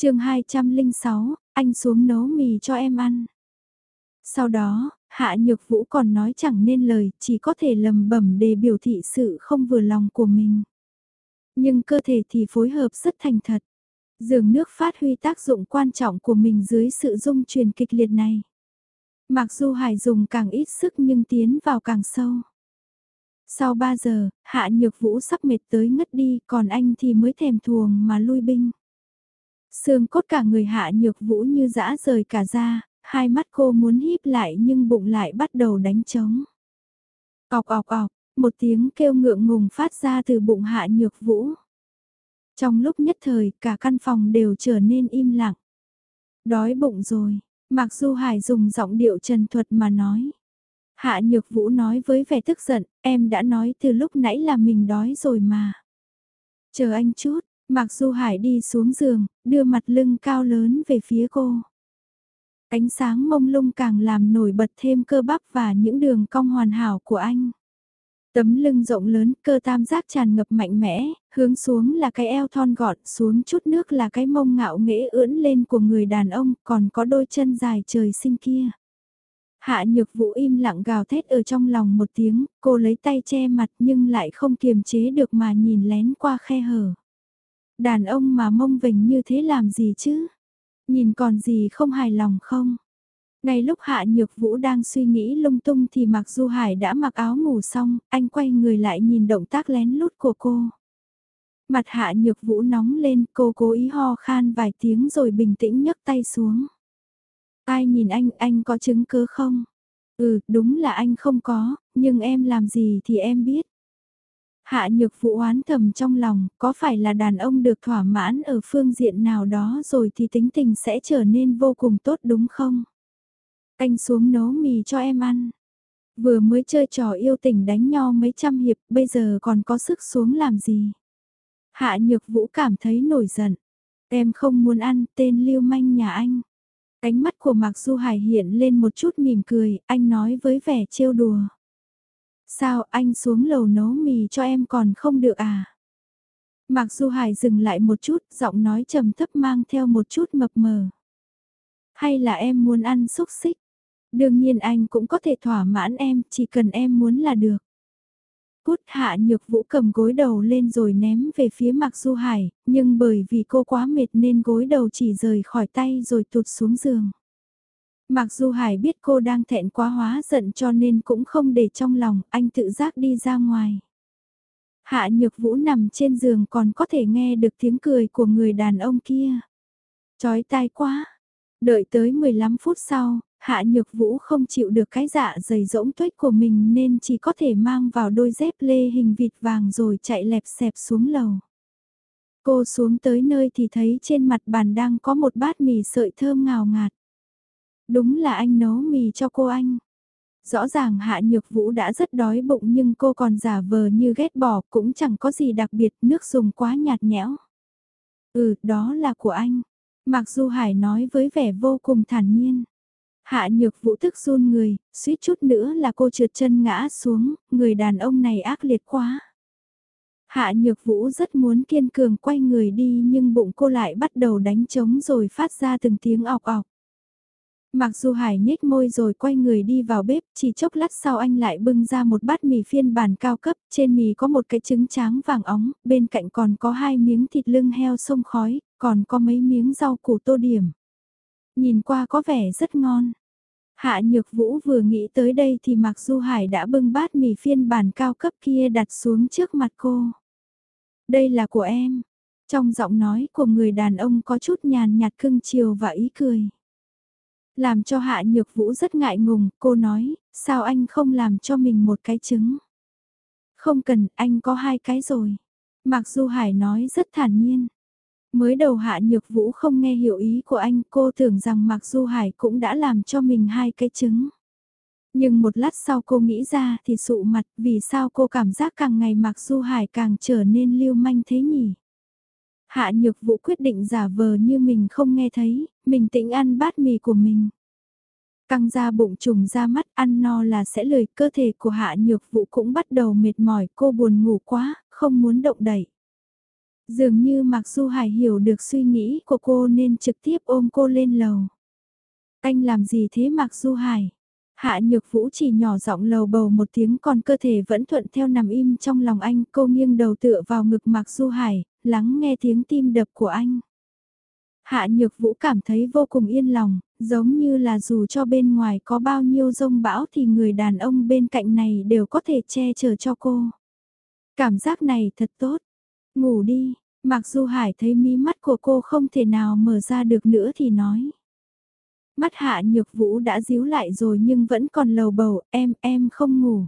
chương 206, anh xuống nấu mì cho em ăn. Sau đó, Hạ Nhược Vũ còn nói chẳng nên lời, chỉ có thể lầm bẩm để biểu thị sự không vừa lòng của mình. Nhưng cơ thể thì phối hợp rất thành thật. Dường nước phát huy tác dụng quan trọng của mình dưới sự dung truyền kịch liệt này. Mặc dù Hải dùng càng ít sức nhưng tiến vào càng sâu. Sau 3 giờ, Hạ Nhược Vũ sắp mệt tới ngất đi, còn anh thì mới thèm thuồng mà lui binh. Xương cốt cả người Hạ Nhược Vũ như dã rời cả ra, hai mắt cô muốn híp lại nhưng bụng lại bắt đầu đánh trống. Ọc ọc ọc, một tiếng kêu ngượng ngùng phát ra từ bụng Hạ Nhược Vũ. Trong lúc nhất thời, cả căn phòng đều trở nên im lặng. Đói bụng rồi, Mạc Du Hải dùng giọng điệu trần thuật mà nói. Hạ Nhược Vũ nói với vẻ tức giận, em đã nói từ lúc nãy là mình đói rồi mà. Chờ anh chút, Mạc Du Hải đi xuống giường, đưa mặt lưng cao lớn về phía cô. Ánh sáng mông lung càng làm nổi bật thêm cơ bắp và những đường cong hoàn hảo của anh. Tấm lưng rộng lớn, cơ tam giác tràn ngập mạnh mẽ, hướng xuống là cái eo thon gọn, xuống chút nước là cái mông ngạo nghễ ưỡn lên của người đàn ông, còn có đôi chân dài trời sinh kia. Hạ nhược vũ im lặng gào thét ở trong lòng một tiếng, cô lấy tay che mặt nhưng lại không kiềm chế được mà nhìn lén qua khe hở. Đàn ông mà mông vình như thế làm gì chứ? Nhìn còn gì không hài lòng không? Ngay lúc Hạ Nhược Vũ đang suy nghĩ lung tung thì Mạc Du Hải đã mặc áo ngủ xong, anh quay người lại nhìn động tác lén lút của cô. Mặt Hạ Nhược Vũ nóng lên, cô cố ý ho khan vài tiếng rồi bình tĩnh nhấc tay xuống. Ai nhìn anh, anh có chứng cứ không? Ừ, đúng là anh không có, nhưng em làm gì thì em biết. Hạ nhược vụ oán thầm trong lòng, có phải là đàn ông được thỏa mãn ở phương diện nào đó rồi thì tính tình sẽ trở nên vô cùng tốt đúng không? Anh xuống nấu mì cho em ăn. Vừa mới chơi trò yêu tình đánh nhau mấy trăm hiệp, bây giờ còn có sức xuống làm gì? Hạ nhược vũ cảm thấy nổi giận. Em không muốn ăn tên lưu manh nhà anh. Ánh mắt của Mạc Du Hải hiện lên một chút mỉm cười, anh nói với vẻ trêu đùa. Sao anh xuống lầu nấu mì cho em còn không được à? Mạc Du Hải dừng lại một chút, giọng nói trầm thấp mang theo một chút mập mờ. Hay là em muốn ăn xúc xích? Đương nhiên anh cũng có thể thỏa mãn em, chỉ cần em muốn là được. Cút hạ nhược vũ cầm gối đầu lên rồi ném về phía Mạc Du Hải, nhưng bởi vì cô quá mệt nên gối đầu chỉ rời khỏi tay rồi tụt xuống giường. Mặc dù Hải biết cô đang thẹn quá hóa giận cho nên cũng không để trong lòng, anh tự giác đi ra ngoài. Hạ Nhược Vũ nằm trên giường còn có thể nghe được tiếng cười của người đàn ông kia. Chói tai quá. Đợi tới 15 phút sau, Hạ Nhược Vũ không chịu được cái dạ dày rỗng tuếch của mình nên chỉ có thể mang vào đôi dép lê hình vịt vàng rồi chạy lẹp xẹp xuống lầu. Cô xuống tới nơi thì thấy trên mặt bàn đang có một bát mì sợi thơm ngào ngạt. Đúng là anh nấu mì cho cô anh. Rõ ràng Hạ Nhược Vũ đã rất đói bụng nhưng cô còn giả vờ như ghét bỏ cũng chẳng có gì đặc biệt nước dùng quá nhạt nhẽo. Ừ, đó là của anh. Mặc dù Hải nói với vẻ vô cùng thản nhiên. Hạ Nhược Vũ tức run người, suýt chút nữa là cô trượt chân ngã xuống, người đàn ông này ác liệt quá. Hạ Nhược Vũ rất muốn kiên cường quay người đi nhưng bụng cô lại bắt đầu đánh trống rồi phát ra từng tiếng ọc ọc. Mặc dù Hải nhếch môi rồi quay người đi vào bếp, chỉ chốc lát sau anh lại bưng ra một bát mì phiên bản cao cấp, trên mì có một cái trứng tráng vàng óng, bên cạnh còn có hai miếng thịt lưng heo sông khói, còn có mấy miếng rau củ tô điểm. Nhìn qua có vẻ rất ngon. Hạ Nhược Vũ vừa nghĩ tới đây thì Mạc Du Hải đã bưng bát mì phiên bản cao cấp kia đặt xuống trước mặt cô. Đây là của em. Trong giọng nói của người đàn ông có chút nhàn nhạt cưng chiều và ý cười. Làm cho Hạ Nhược Vũ rất ngại ngùng, cô nói, sao anh không làm cho mình một cái trứng? Không cần, anh có hai cái rồi. Mặc dù Hải nói rất thản nhiên. Mới đầu Hạ Nhược Vũ không nghe hiểu ý của anh, cô tưởng rằng Mặc Du Hải cũng đã làm cho mình hai cái trứng. Nhưng một lát sau cô nghĩ ra thì sụ mặt vì sao cô cảm giác càng ngày Mạc Du Hải càng trở nên lưu manh thế nhỉ? Hạ Nhược Vũ quyết định giả vờ như mình không nghe thấy, mình tĩnh ăn bát mì của mình. Căng ra bụng trùng ra mắt ăn no là sẽ lười cơ thể của Hạ Nhược Vũ cũng bắt đầu mệt mỏi cô buồn ngủ quá, không muốn động đẩy. Dường như Mặc Du Hải hiểu được suy nghĩ của cô nên trực tiếp ôm cô lên lầu. Anh làm gì thế Mặc Du Hải? Hạ Nhược Vũ chỉ nhỏ giọng lầu bầu một tiếng còn cơ thể vẫn thuận theo nằm im trong lòng anh. Cô nghiêng đầu tựa vào ngực Mạc Du Hải, lắng nghe tiếng tim đập của anh. Hạ Nhược Vũ cảm thấy vô cùng yên lòng, giống như là dù cho bên ngoài có bao nhiêu rông bão thì người đàn ông bên cạnh này đều có thể che chở cho cô. Cảm giác này thật tốt. Ngủ đi, Mặc Du Hải thấy mí mắt của cô không thể nào mở ra được nữa thì nói. Mắt hạ nhược vũ đã díu lại rồi nhưng vẫn còn lầu bầu, em, em không ngủ.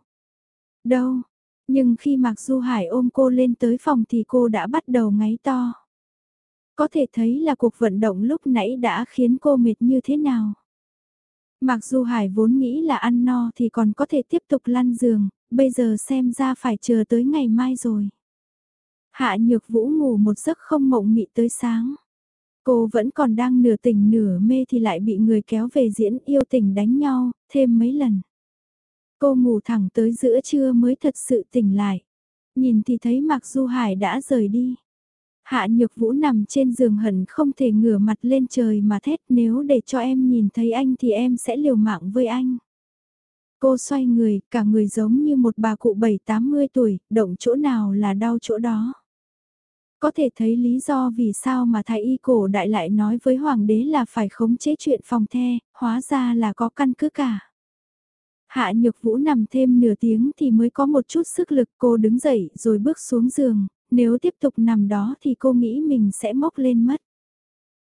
Đâu, nhưng khi Mạc Du Hải ôm cô lên tới phòng thì cô đã bắt đầu ngáy to. Có thể thấy là cuộc vận động lúc nãy đã khiến cô mệt như thế nào. mạc du Hải vốn nghĩ là ăn no thì còn có thể tiếp tục lăn giường, bây giờ xem ra phải chờ tới ngày mai rồi. Hạ nhược vũ ngủ một giấc không mộng mị tới sáng. Cô vẫn còn đang nửa tỉnh nửa mê thì lại bị người kéo về diễn yêu tình đánh nhau, thêm mấy lần. Cô ngủ thẳng tới giữa trưa mới thật sự tỉnh lại. Nhìn thì thấy Mạc Du Hải đã rời đi. Hạ nhược vũ nằm trên giường hận không thể ngửa mặt lên trời mà thét nếu để cho em nhìn thấy anh thì em sẽ liều mạng với anh. Cô xoay người, cả người giống như một bà cụ 7-80 tuổi, động chỗ nào là đau chỗ đó. Có thể thấy lý do vì sao mà thái y cổ đại lại nói với hoàng đế là phải khống chế chuyện phòng the, hóa ra là có căn cứ cả. Hạ nhược vũ nằm thêm nửa tiếng thì mới có một chút sức lực cô đứng dậy rồi bước xuống giường, nếu tiếp tục nằm đó thì cô nghĩ mình sẽ mốc lên mất.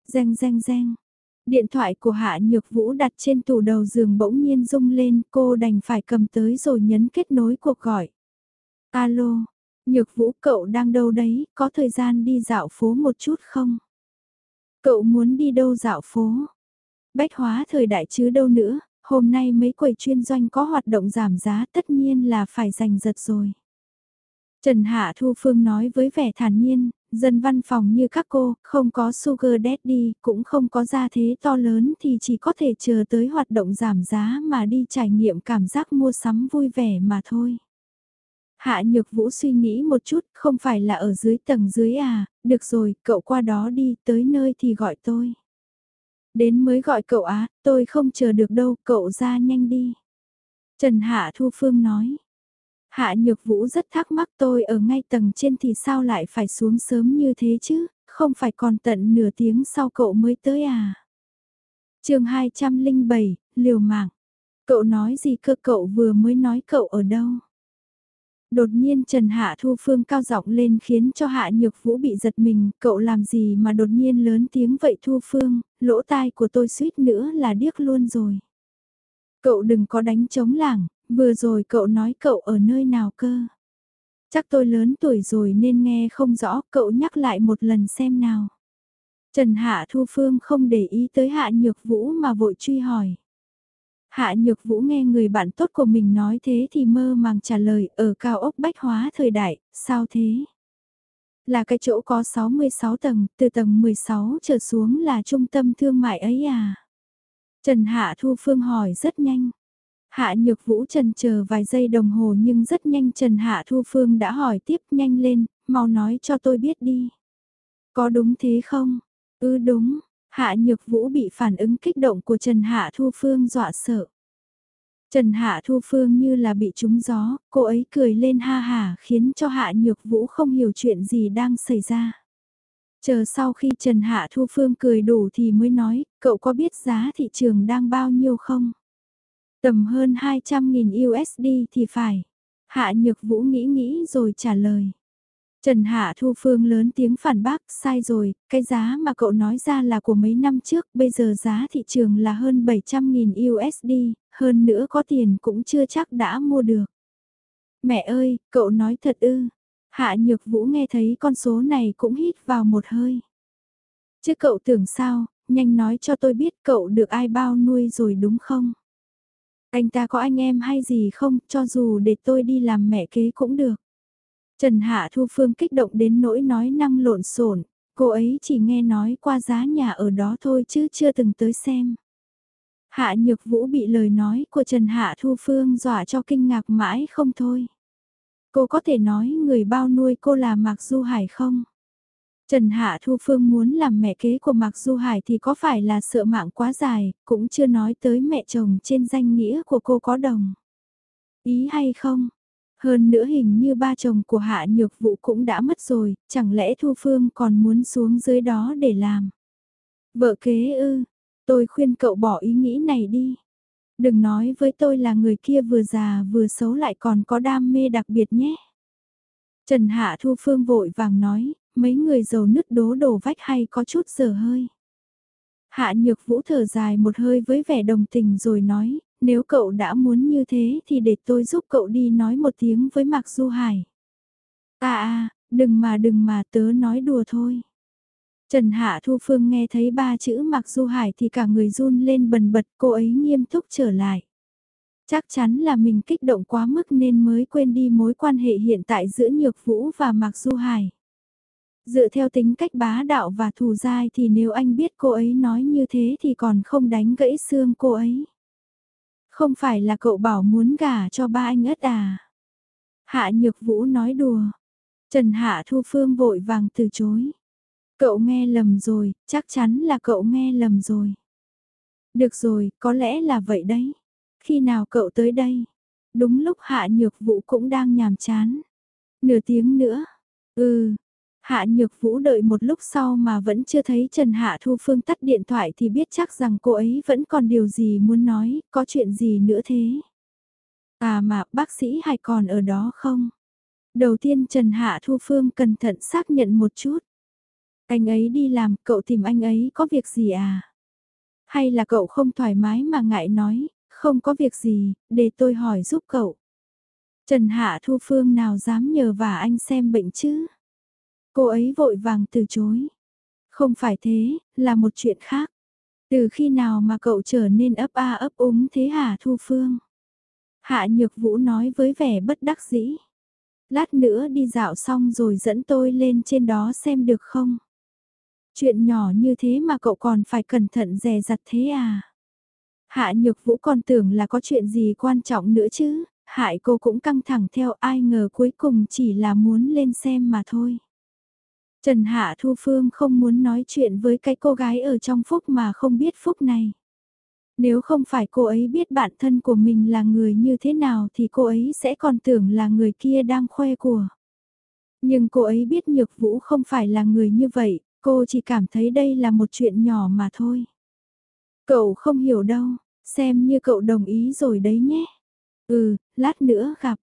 Reng reng reng. Điện thoại của Hạ Nhược Vũ đặt trên tủ đầu giường bỗng nhiên rung lên, cô đành phải cầm tới rồi nhấn kết nối cuộc gọi. Alo, Nhược Vũ cậu đang đâu đấy, có thời gian đi dạo phố một chút không? Cậu muốn đi đâu dạo phố? Bách hóa thời đại chứ đâu nữa, hôm nay mấy quầy chuyên doanh có hoạt động giảm giá tất nhiên là phải giành giật rồi. Trần Hạ Thu Phương nói với vẻ thản nhiên, dân văn phòng như các cô, không có sugar daddy, cũng không có gia thế to lớn thì chỉ có thể chờ tới hoạt động giảm giá mà đi trải nghiệm cảm giác mua sắm vui vẻ mà thôi. Hạ Nhược Vũ suy nghĩ một chút, không phải là ở dưới tầng dưới à, được rồi, cậu qua đó đi, tới nơi thì gọi tôi. Đến mới gọi cậu á, tôi không chờ được đâu, cậu ra nhanh đi. Trần Hạ Thu Phương nói. Hạ Nhược Vũ rất thắc mắc tôi ở ngay tầng trên thì sao lại phải xuống sớm như thế chứ, không phải còn tận nửa tiếng sau cậu mới tới à. chương 207, liều mạng. Cậu nói gì cơ cậu vừa mới nói cậu ở đâu? Đột nhiên Trần Hạ Thu Phương cao giọng lên khiến cho Hạ Nhược Vũ bị giật mình, cậu làm gì mà đột nhiên lớn tiếng vậy Thu Phương, lỗ tai của tôi suýt nữa là điếc luôn rồi. Cậu đừng có đánh chống lảng, vừa rồi cậu nói cậu ở nơi nào cơ. Chắc tôi lớn tuổi rồi nên nghe không rõ, cậu nhắc lại một lần xem nào. Trần Hạ Thu Phương không để ý tới Hạ Nhược Vũ mà vội truy hỏi. Hạ Nhược Vũ nghe người bạn tốt của mình nói thế thì mơ màng trả lời ở cao ốc bách hóa thời đại, sao thế? Là cái chỗ có 66 tầng, từ tầng 16 trở xuống là trung tâm thương mại ấy à? Trần Hạ Thu Phương hỏi rất nhanh. Hạ Nhược Vũ trần chờ vài giây đồng hồ nhưng rất nhanh Trần Hạ Thu Phương đã hỏi tiếp nhanh lên, mau nói cho tôi biết đi. Có đúng thế không? Ừ đúng, Hạ Nhược Vũ bị phản ứng kích động của Trần Hạ Thu Phương dọa sợ. Trần Hạ Thu Phương như là bị trúng gió, cô ấy cười lên ha hà khiến cho Hạ Nhược Vũ không hiểu chuyện gì đang xảy ra. Chờ sau khi Trần Hạ Thu Phương cười đủ thì mới nói, cậu có biết giá thị trường đang bao nhiêu không? Tầm hơn 200.000 USD thì phải. Hạ Nhược Vũ nghĩ nghĩ rồi trả lời. Trần Hạ Thu Phương lớn tiếng phản bác, sai rồi, cái giá mà cậu nói ra là của mấy năm trước, bây giờ giá thị trường là hơn 700.000 USD, hơn nữa có tiền cũng chưa chắc đã mua được. Mẹ ơi, cậu nói thật ư. Hạ Nhược Vũ nghe thấy con số này cũng hít vào một hơi. Chứ cậu tưởng sao, nhanh nói cho tôi biết cậu được ai bao nuôi rồi đúng không? Anh ta có anh em hay gì không, cho dù để tôi đi làm mẹ kế cũng được. Trần Hạ Thu Phương kích động đến nỗi nói năng lộn xộn, cô ấy chỉ nghe nói qua giá nhà ở đó thôi chứ chưa từng tới xem. Hạ Nhược Vũ bị lời nói của Trần Hạ Thu Phương dọa cho kinh ngạc mãi không thôi. Cô có thể nói người bao nuôi cô là Mạc Du Hải không? Trần Hạ Thu Phương muốn làm mẹ kế của Mạc Du Hải thì có phải là sợ mạng quá dài, cũng chưa nói tới mẹ chồng trên danh nghĩa của cô có đồng. Ý hay không? Hơn nữa hình như ba chồng của Hạ Nhược Vũ cũng đã mất rồi, chẳng lẽ Thu Phương còn muốn xuống dưới đó để làm? Vợ kế ư, tôi khuyên cậu bỏ ý nghĩ này đi. Đừng nói với tôi là người kia vừa già vừa xấu lại còn có đam mê đặc biệt nhé. Trần Hạ Thu Phương vội vàng nói, mấy người giàu nứt đố đổ vách hay có chút dở hơi. Hạ Nhược Vũ thở dài một hơi với vẻ đồng tình rồi nói, nếu cậu đã muốn như thế thì để tôi giúp cậu đi nói một tiếng với Mạc Du Hải. À à, đừng mà đừng mà tớ nói đùa thôi. Trần Hạ Thu Phương nghe thấy ba chữ Mạc Du Hải thì cả người run lên bần bật cô ấy nghiêm túc trở lại. Chắc chắn là mình kích động quá mức nên mới quên đi mối quan hệ hiện tại giữa Nhược Vũ và Mạc Du Hải. Dựa theo tính cách bá đạo và thù dai thì nếu anh biết cô ấy nói như thế thì còn không đánh gãy xương cô ấy. Không phải là cậu bảo muốn gả cho ba anh ất à? Hạ Nhược Vũ nói đùa. Trần Hạ Thu Phương vội vàng từ chối. Cậu nghe lầm rồi, chắc chắn là cậu nghe lầm rồi. Được rồi, có lẽ là vậy đấy. Khi nào cậu tới đây? Đúng lúc Hạ Nhược Vũ cũng đang nhàm chán. Nửa tiếng nữa. Ừ. Hạ Nhược Vũ đợi một lúc sau mà vẫn chưa thấy Trần Hạ Thu Phương tắt điện thoại thì biết chắc rằng cô ấy vẫn còn điều gì muốn nói, có chuyện gì nữa thế. À mà bác sĩ hay còn ở đó không? Đầu tiên Trần Hạ Thu Phương cẩn thận xác nhận một chút. Anh ấy đi làm, cậu tìm anh ấy có việc gì à? Hay là cậu không thoải mái mà ngại nói, không có việc gì, để tôi hỏi giúp cậu. Trần Hạ Thu Phương nào dám nhờ vả anh xem bệnh chứ? Cô ấy vội vàng từ chối. Không phải thế, là một chuyện khác. Từ khi nào mà cậu trở nên ấp a ấp úng thế hả Thu Phương? Hạ Nhược Vũ nói với vẻ bất đắc dĩ. Lát nữa đi dạo xong rồi dẫn tôi lên trên đó xem được không? Chuyện nhỏ như thế mà cậu còn phải cẩn thận dè dặt thế à? Hạ Nhược Vũ còn tưởng là có chuyện gì quan trọng nữa chứ, hại cô cũng căng thẳng theo ai ngờ cuối cùng chỉ là muốn lên xem mà thôi. Trần Hạ Thu Phương không muốn nói chuyện với cái cô gái ở trong phúc mà không biết phúc này. Nếu không phải cô ấy biết bản thân của mình là người như thế nào thì cô ấy sẽ còn tưởng là người kia đang khoe của. Nhưng cô ấy biết Nhược Vũ không phải là người như vậy, cô chỉ cảm thấy đây là một chuyện nhỏ mà thôi. Cậu không hiểu đâu, xem như cậu đồng ý rồi đấy nhé. Ừ, lát nữa gặp.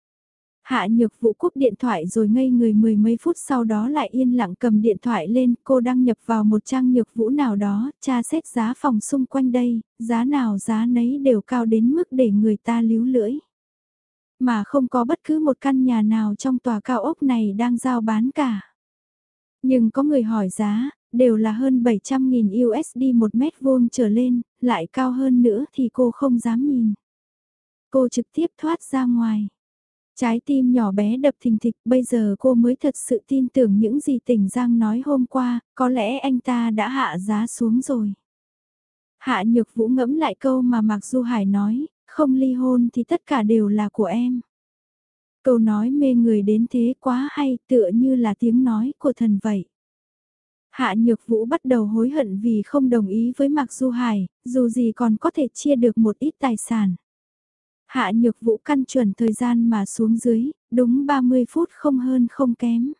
Hạ nhược vũ cúp điện thoại rồi ngây người mười mấy phút sau đó lại yên lặng cầm điện thoại lên, cô đăng nhập vào một trang nhược vũ nào đó, tra xét giá phòng xung quanh đây, giá nào giá nấy đều cao đến mức để người ta líu lưỡi. Mà không có bất cứ một căn nhà nào trong tòa cao ốc này đang giao bán cả. Nhưng có người hỏi giá, đều là hơn 700.000 USD một mét vuông trở lên, lại cao hơn nữa thì cô không dám nhìn. Cô trực tiếp thoát ra ngoài. Trái tim nhỏ bé đập thình thịch, bây giờ cô mới thật sự tin tưởng những gì tỉnh Giang nói hôm qua, có lẽ anh ta đã hạ giá xuống rồi. Hạ Nhược Vũ ngẫm lại câu mà Mạc Du Hải nói, không ly hôn thì tất cả đều là của em. Câu nói mê người đến thế quá hay tựa như là tiếng nói của thần vậy. Hạ Nhược Vũ bắt đầu hối hận vì không đồng ý với Mạc Du Hải, dù gì còn có thể chia được một ít tài sản. Hạ nhược vũ căn chuẩn thời gian mà xuống dưới, đúng 30 phút không hơn không kém.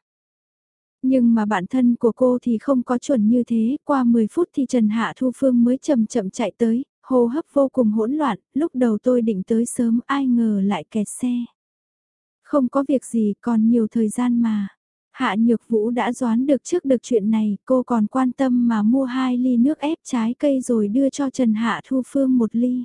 Nhưng mà bản thân của cô thì không có chuẩn như thế, qua 10 phút thì Trần Hạ Thu Phương mới chậm chậm chạy tới, hô hấp vô cùng hỗn loạn, lúc đầu tôi định tới sớm ai ngờ lại kẹt xe. Không có việc gì còn nhiều thời gian mà. Hạ Nhược Vũ đã đoán được trước được chuyện này, cô còn quan tâm mà mua hai ly nước ép trái cây rồi đưa cho Trần Hạ Thu Phương một ly.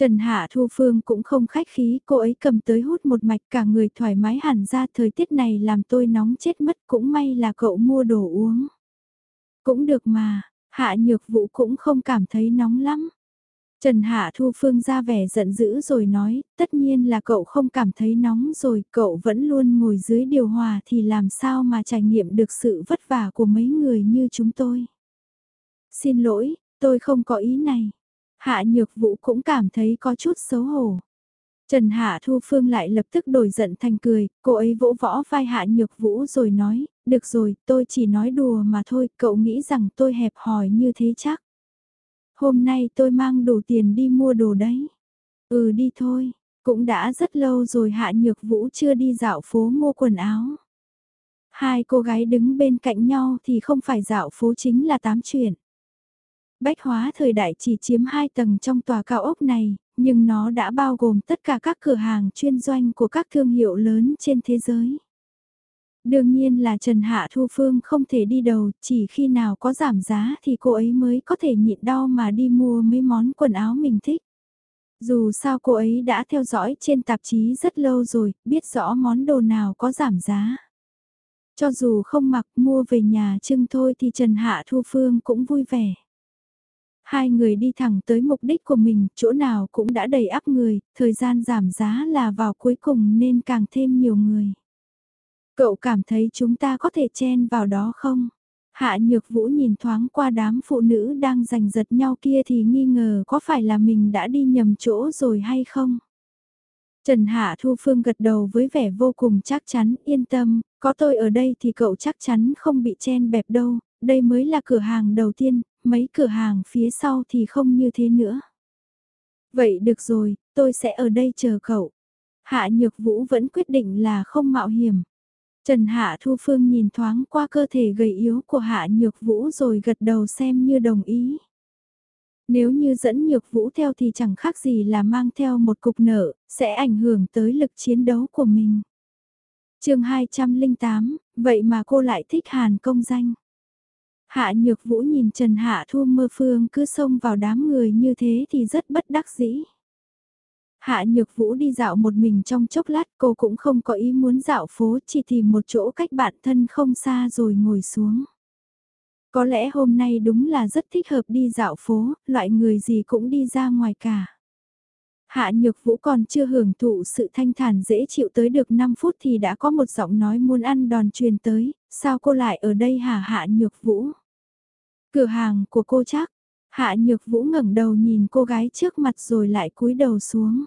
Trần Hạ Thu Phương cũng không khách khí, cô ấy cầm tới hút một mạch cả người thoải mái hẳn ra thời tiết này làm tôi nóng chết mất cũng may là cậu mua đồ uống. Cũng được mà, Hạ Nhược Vũ cũng không cảm thấy nóng lắm. Trần Hạ Thu Phương ra vẻ giận dữ rồi nói, tất nhiên là cậu không cảm thấy nóng rồi, cậu vẫn luôn ngồi dưới điều hòa thì làm sao mà trải nghiệm được sự vất vả của mấy người như chúng tôi. Xin lỗi, tôi không có ý này. Hạ Nhược Vũ cũng cảm thấy có chút xấu hổ. Trần Hạ Thu Phương lại lập tức đổi giận thành cười, cô ấy vỗ võ vai Hạ Nhược Vũ rồi nói, Được rồi, tôi chỉ nói đùa mà thôi, cậu nghĩ rằng tôi hẹp hòi như thế chắc. Hôm nay tôi mang đủ tiền đi mua đồ đấy. Ừ đi thôi, cũng đã rất lâu rồi Hạ Nhược Vũ chưa đi dạo phố mua quần áo. Hai cô gái đứng bên cạnh nhau thì không phải dạo phố chính là tám chuyện. Bách hóa thời đại chỉ chiếm hai tầng trong tòa cao ốc này, nhưng nó đã bao gồm tất cả các cửa hàng chuyên doanh của các thương hiệu lớn trên thế giới. Đương nhiên là Trần Hạ Thu Phương không thể đi đầu, chỉ khi nào có giảm giá thì cô ấy mới có thể nhịn đau mà đi mua mấy món quần áo mình thích. Dù sao cô ấy đã theo dõi trên tạp chí rất lâu rồi, biết rõ món đồ nào có giảm giá. Cho dù không mặc mua về nhà trưng thôi thì Trần Hạ Thu Phương cũng vui vẻ. Hai người đi thẳng tới mục đích của mình, chỗ nào cũng đã đầy ắp người, thời gian giảm giá là vào cuối cùng nên càng thêm nhiều người. Cậu cảm thấy chúng ta có thể chen vào đó không? Hạ Nhược Vũ nhìn thoáng qua đám phụ nữ đang giành giật nhau kia thì nghi ngờ có phải là mình đã đi nhầm chỗ rồi hay không? Trần Hạ Thu Phương gật đầu với vẻ vô cùng chắc chắn, yên tâm, có tôi ở đây thì cậu chắc chắn không bị chen bẹp đâu, đây mới là cửa hàng đầu tiên, mấy cửa hàng phía sau thì không như thế nữa. Vậy được rồi, tôi sẽ ở đây chờ cậu. Hạ Nhược Vũ vẫn quyết định là không mạo hiểm. Trần Hạ Thu Phương nhìn thoáng qua cơ thể gầy yếu của Hạ Nhược Vũ rồi gật đầu xem như đồng ý. Nếu như dẫn Nhược Vũ theo thì chẳng khác gì là mang theo một cục nợ, sẽ ảnh hưởng tới lực chiến đấu của mình. chương 208, vậy mà cô lại thích Hàn công danh. Hạ Nhược Vũ nhìn Trần Hạ Thu Mơ Phương cứ xông vào đám người như thế thì rất bất đắc dĩ. Hạ Nhược Vũ đi dạo một mình trong chốc lát cô cũng không có ý muốn dạo phố chỉ tìm một chỗ cách bạn thân không xa rồi ngồi xuống. Có lẽ hôm nay đúng là rất thích hợp đi dạo phố, loại người gì cũng đi ra ngoài cả. Hạ Nhược Vũ còn chưa hưởng thụ sự thanh thản dễ chịu tới được 5 phút thì đã có một giọng nói muốn ăn đòn truyền tới, sao cô lại ở đây hả Hạ Nhược Vũ? Cửa hàng của cô chắc, Hạ Nhược Vũ ngẩng đầu nhìn cô gái trước mặt rồi lại cúi đầu xuống.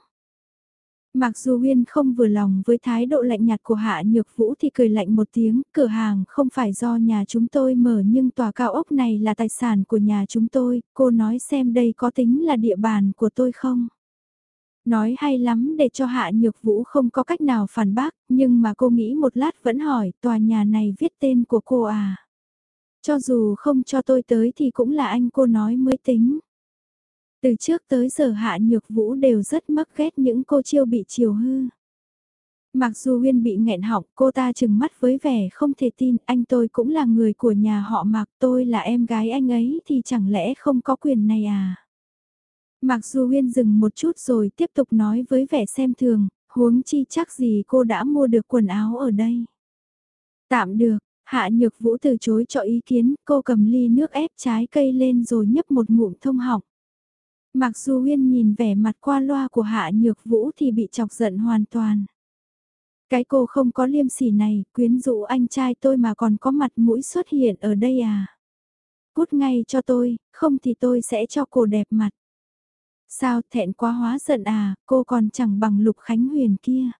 Mặc dù Huyên không vừa lòng với thái độ lạnh nhạt của Hạ Nhược Vũ thì cười lạnh một tiếng, cửa hàng không phải do nhà chúng tôi mở nhưng tòa cao ốc này là tài sản của nhà chúng tôi, cô nói xem đây có tính là địa bàn của tôi không? Nói hay lắm để cho Hạ Nhược Vũ không có cách nào phản bác, nhưng mà cô nghĩ một lát vẫn hỏi tòa nhà này viết tên của cô à? Cho dù không cho tôi tới thì cũng là anh cô nói mới tính. Từ trước tới giờ Hạ Nhược Vũ đều rất mắc ghét những cô chiêu bị chiều hư. Mặc dù Huyên bị nghẹn họng, cô ta chừng mắt với vẻ không thể tin, anh tôi cũng là người của nhà họ Mạc, tôi là em gái anh ấy thì chẳng lẽ không có quyền này à? Mặc dù Huyên dừng một chút rồi tiếp tục nói với vẻ xem thường, huống chi chắc gì cô đã mua được quần áo ở đây. Tạm được, Hạ Nhược Vũ từ chối cho ý kiến, cô cầm ly nước ép trái cây lên rồi nhấp một ngụm thông họng. Mặc dù Huyên nhìn vẻ mặt qua loa của Hạ Nhược Vũ thì bị chọc giận hoàn toàn. Cái cô không có liêm sỉ này, quyến rũ anh trai tôi mà còn có mặt mũi xuất hiện ở đây à. Cút ngay cho tôi, không thì tôi sẽ cho cô đẹp mặt. Sao thẹn quá hóa giận à, cô còn chẳng bằng Lục Khánh Huyền kia.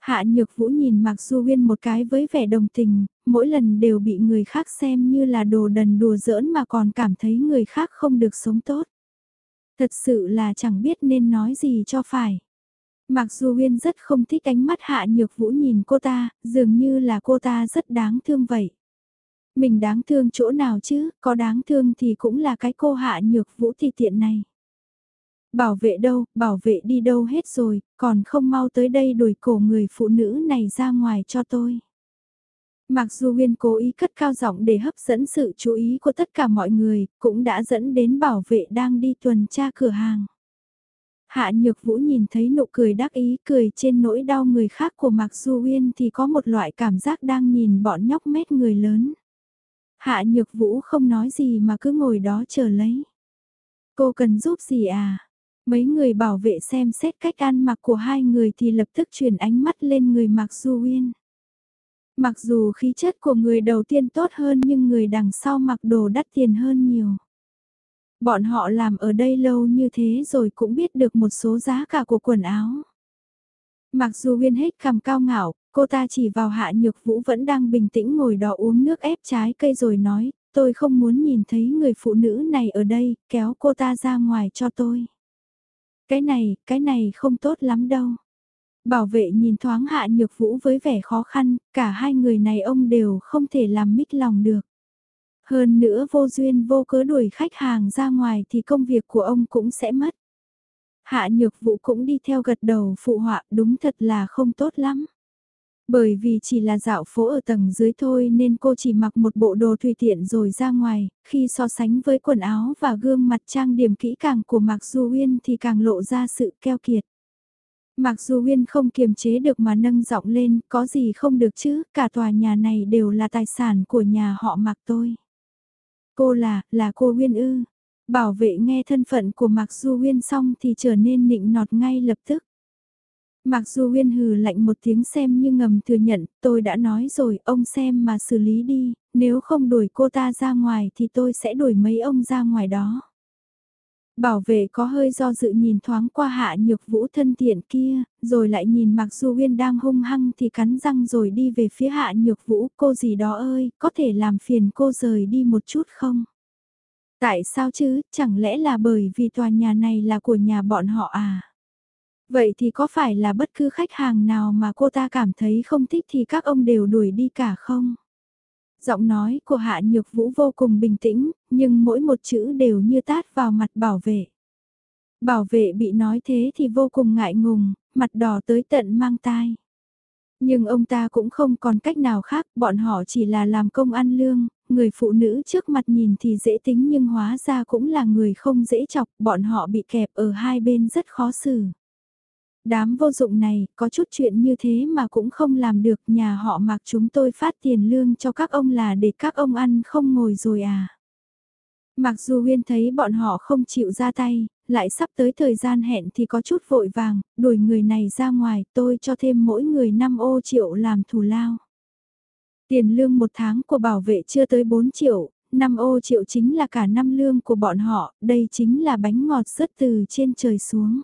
Hạ Nhược Vũ nhìn Mạc Du Huyên một cái với vẻ đồng tình, mỗi lần đều bị người khác xem như là đồ đần đùa giỡn mà còn cảm thấy người khác không được sống tốt. Thật sự là chẳng biết nên nói gì cho phải. Mặc Du Huyên rất không thích ánh mắt Hạ Nhược Vũ nhìn cô ta, dường như là cô ta rất đáng thương vậy. Mình đáng thương chỗ nào chứ, có đáng thương thì cũng là cái cô Hạ Nhược Vũ thì tiện này. Bảo vệ đâu, bảo vệ đi đâu hết rồi, còn không mau tới đây đuổi cổ người phụ nữ này ra ngoài cho tôi. Mặc dù nguyên cố ý cất cao giọng để hấp dẫn sự chú ý của tất cả mọi người, cũng đã dẫn đến bảo vệ đang đi tuần tra cửa hàng. Hạ Nhược Vũ nhìn thấy nụ cười đắc ý cười trên nỗi đau người khác của Mạc Du uyên thì có một loại cảm giác đang nhìn bọn nhóc mét người lớn. Hạ Nhược Vũ không nói gì mà cứ ngồi đó chờ lấy. Cô cần giúp gì à? Mấy người bảo vệ xem xét cách ăn mặc của hai người thì lập tức chuyển ánh mắt lên người Mạc Du Uyên. Mặc dù khí chất của người đầu tiên tốt hơn nhưng người đằng sau mặc đồ đắt tiền hơn nhiều. Bọn họ làm ở đây lâu như thế rồi cũng biết được một số giá cả của quần áo. Mặc dù Uyên hết cằm cao ngạo, cô ta chỉ vào hạ nhược vũ vẫn đang bình tĩnh ngồi đó uống nước ép trái cây rồi nói, tôi không muốn nhìn thấy người phụ nữ này ở đây, kéo cô ta ra ngoài cho tôi. Cái này, cái này không tốt lắm đâu. Bảo vệ nhìn thoáng hạ nhược vũ với vẻ khó khăn, cả hai người này ông đều không thể làm mít lòng được. Hơn nữa vô duyên vô cớ đuổi khách hàng ra ngoài thì công việc của ông cũng sẽ mất. Hạ nhược vũ cũng đi theo gật đầu phụ họa đúng thật là không tốt lắm. Bởi vì chỉ là dạo phố ở tầng dưới thôi nên cô chỉ mặc một bộ đồ tùy tiện rồi ra ngoài, khi so sánh với quần áo và gương mặt trang điểm kỹ càng của Mạc Du Uyên thì càng lộ ra sự keo kiệt. Mạc Du Uyên không kiềm chế được mà nâng giọng lên, có gì không được chứ, cả tòa nhà này đều là tài sản của nhà họ Mạc tôi. Cô là, là cô Uyên ư. Bảo vệ nghe thân phận của Mạc Du Uyên xong thì trở nên nịnh nọt ngay lập tức mặc dù Uyên hừ lạnh một tiếng xem như ngầm thừa nhận, tôi đã nói rồi, ông xem mà xử lý đi, nếu không đuổi cô ta ra ngoài thì tôi sẽ đuổi mấy ông ra ngoài đó. Bảo vệ có hơi do dự nhìn thoáng qua hạ nhược vũ thân thiện kia, rồi lại nhìn Mạc Du Uyên đang hung hăng thì cắn răng rồi đi về phía hạ nhược vũ, cô gì đó ơi, có thể làm phiền cô rời đi một chút không? Tại sao chứ, chẳng lẽ là bởi vì tòa nhà này là của nhà bọn họ à? Vậy thì có phải là bất cứ khách hàng nào mà cô ta cảm thấy không thích thì các ông đều đuổi đi cả không? Giọng nói của Hạ Nhược Vũ vô cùng bình tĩnh, nhưng mỗi một chữ đều như tát vào mặt bảo vệ. Bảo vệ bị nói thế thì vô cùng ngại ngùng, mặt đỏ tới tận mang tai. Nhưng ông ta cũng không còn cách nào khác, bọn họ chỉ là làm công ăn lương, người phụ nữ trước mặt nhìn thì dễ tính nhưng hóa ra cũng là người không dễ chọc, bọn họ bị kẹp ở hai bên rất khó xử. Đám vô dụng này, có chút chuyện như thế mà cũng không làm được, nhà họ mặc chúng tôi phát tiền lương cho các ông là để các ông ăn không ngồi rồi à. Mặc dù Huyên thấy bọn họ không chịu ra tay, lại sắp tới thời gian hẹn thì có chút vội vàng, đuổi người này ra ngoài, tôi cho thêm mỗi người 5 ô triệu làm thù lao. Tiền lương một tháng của bảo vệ chưa tới 4 triệu, 5 ô triệu chính là cả năm lương của bọn họ, đây chính là bánh ngọt rớt từ trên trời xuống.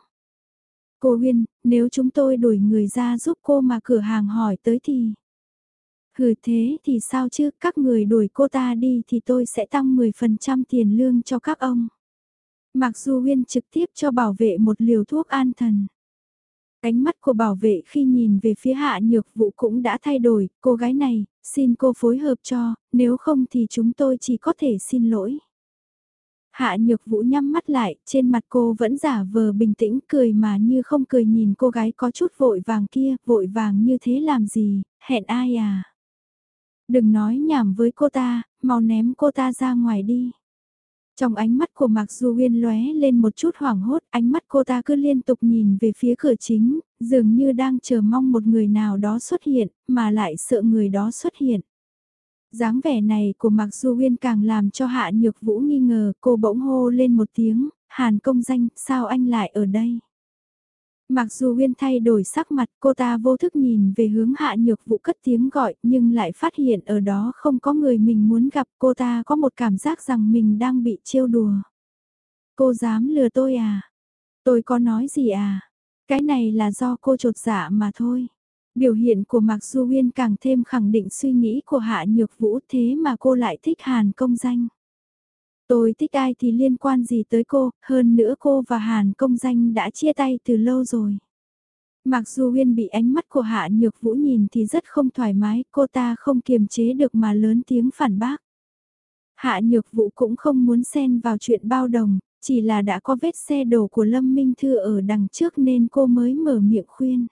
Cô Huyên, nếu chúng tôi đuổi người ra giúp cô mà cửa hàng hỏi tới thì... Hừ thế thì sao chứ, các người đuổi cô ta đi thì tôi sẽ tăng 10% tiền lương cho các ông. Mặc dù Huyên trực tiếp cho bảo vệ một liều thuốc an thần. Ánh mắt của bảo vệ khi nhìn về phía hạ nhược vụ cũng đã thay đổi, cô gái này, xin cô phối hợp cho, nếu không thì chúng tôi chỉ có thể xin lỗi. Hạ nhược vũ nhắm mắt lại, trên mặt cô vẫn giả vờ bình tĩnh cười mà như không cười nhìn cô gái có chút vội vàng kia, vội vàng như thế làm gì, hẹn ai à? Đừng nói nhảm với cô ta, mau ném cô ta ra ngoài đi. Trong ánh mắt của Mạc Du Uyên lóe lên một chút hoảng hốt, ánh mắt cô ta cứ liên tục nhìn về phía cửa chính, dường như đang chờ mong một người nào đó xuất hiện, mà lại sợ người đó xuất hiện dáng vẻ này của Mạc Du Huyên càng làm cho Hạ Nhược Vũ nghi ngờ, cô bỗng hô lên một tiếng, Hàn công danh, sao anh lại ở đây? Mặc dù Huyên thay đổi sắc mặt cô ta vô thức nhìn về hướng hạ nhược vụ cất tiếng gọi nhưng lại phát hiện ở đó không có người mình muốn gặp cô ta có một cảm giác rằng mình đang bị trêu đùa. Cô dám lừa tôi à? Tôi có nói gì à? Cái này là do cô trột dạ mà thôi. Biểu hiện của Mạc Du Huyên càng thêm khẳng định suy nghĩ của Hạ Nhược Vũ thế mà cô lại thích Hàn công danh. Tôi thích ai thì liên quan gì tới cô, hơn nữa cô và Hàn công danh đã chia tay từ lâu rồi. Mặc dù Huyên bị ánh mắt của Hạ Nhược Vũ nhìn thì rất không thoải mái, cô ta không kiềm chế được mà lớn tiếng phản bác. Hạ Nhược Vũ cũng không muốn xen vào chuyện bao đồng, chỉ là đã có vết xe đổ của Lâm Minh Thư ở đằng trước nên cô mới mở miệng khuyên.